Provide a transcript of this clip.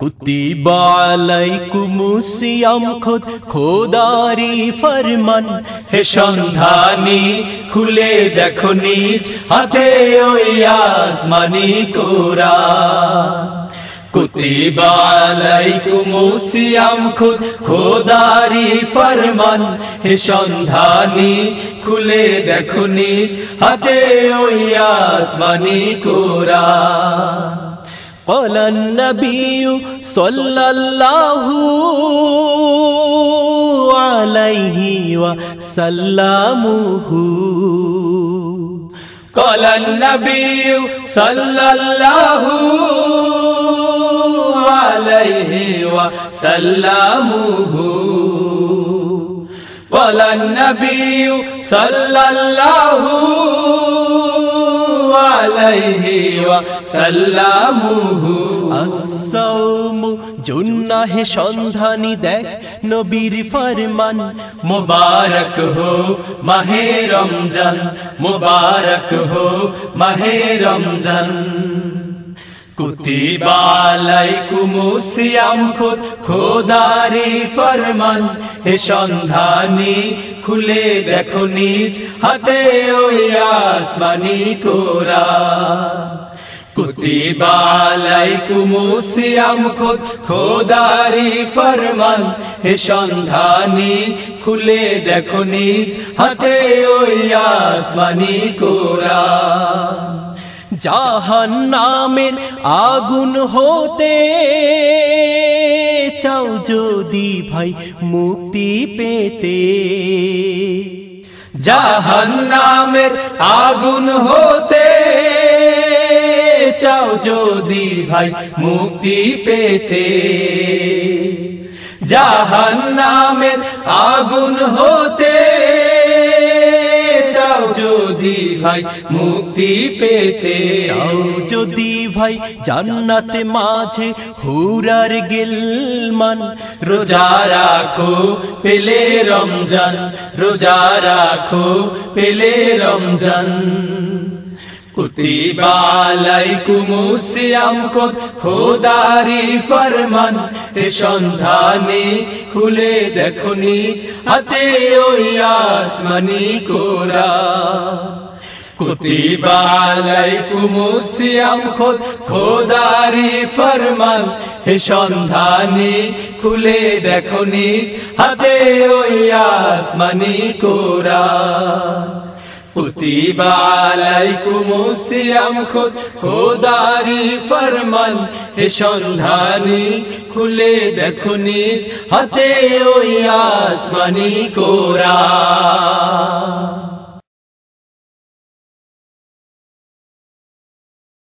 কুতিব খুদ, খোদারি ফরমান। হে সন্ধানী, খুলে দেখো নিজ হাতে ওই আসমানি খুদ, খোদারি ফরমান। হে সন্ধানী, খুলে দেখো নিজ হাতে ওই আসমানি قال النبي صلى الله عليه وسلمه قال النبي صلى الله عليه وسلمه قال النبي صلى الله عليه وسلم الصوم জুন্নাহে সন্ধানী দেখ নবীর ফরমান মুবারক হো মাহে রমজান মুবারক হো মাহে রমজান কুতিবা আলাইকুমুসিয়াম খুদ খোদারি ফরমান হে সন্ধানী খুলে দেখো নিজ হাতে ওই আসমানি কোরআন কুতিবা খুদ, খোদারি ফরমান। হে সন্ধানী, খুলে দেখো নিজ হাতে ওই আসমানি কোরআন। জাহান নামের আগুন হতে চাও যদি ভাই মুক্তি পেতে। জাহান নামের আগুন হতে চাও যদি ভাই মুক্তি পেতে। জাহান নামের আগুন হতে চাও যদি ভাই মুক্তি পেতে। চাও যদি ভাই জান্নাতে মাঝে হুরার গিলমান। রোজা রাখো পেলে রমজান রোজা রাখো পেলে রমজান। ফরমান। এ সন্ধানে, খুলে দেখো নিজ হাতে ওই আসমানি কোরআন কুতিবা আলাইকুমুসিয়াম খুদ, খোদারি ফরমান। হে সন্ধানে, খুলে দেখো নিজ হাতে ওই আসমানি কোরআন কুতিবা আলাইকুমুসিয়াম খুদ খোদারি ফরমান হে সন্ধানী খুলে দেখো নিজ হাতে ওই আসমানি কোরআন।